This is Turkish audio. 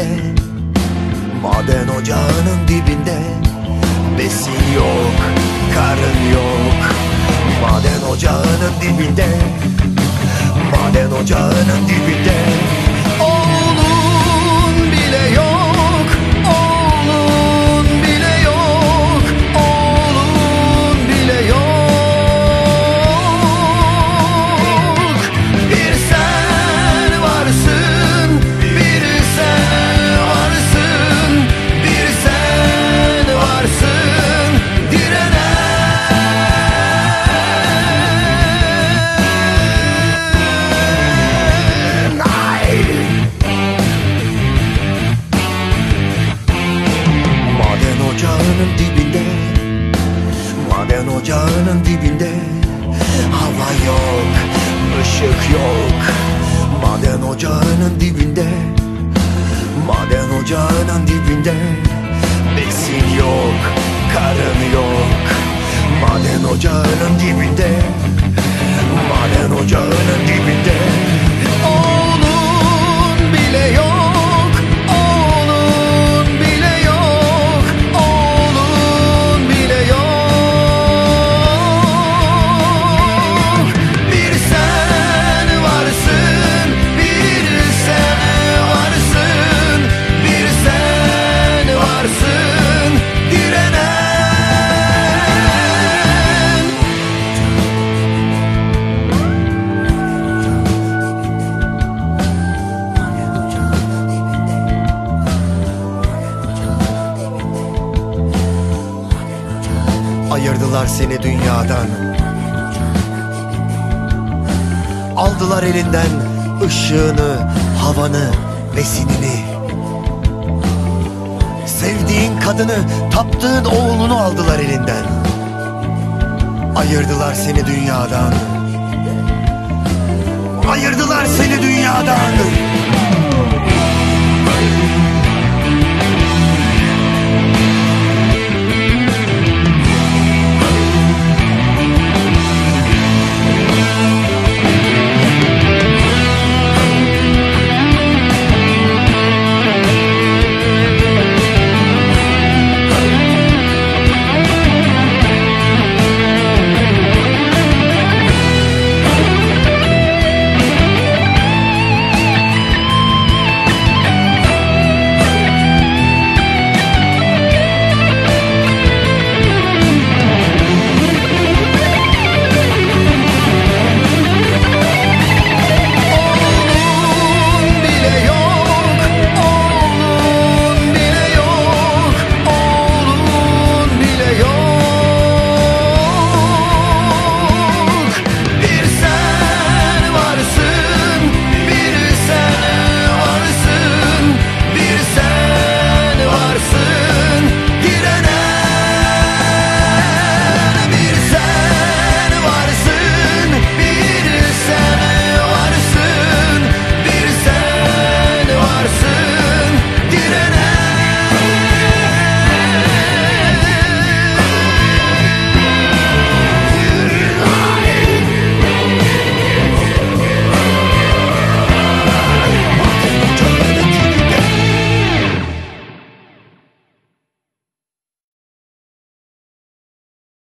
dibinde. Maden ocağının dibinde. Besin yok, karın yok. Maden ocağının dibinde. Maden ocağının dibinde ocağının dibinde. Hava yok, ışık yok. Maden ocağının dibinde. Maden ocağının dibinde. Besin yok, Ayırdılar seni dünyadan. Aldılar elinden ışığını, havanı, besinini Sevdiğin kadını, taptığın oğlunu aldılar elinden. Ayırdılar seni dünyadan. Ayırdılar seni dünyadan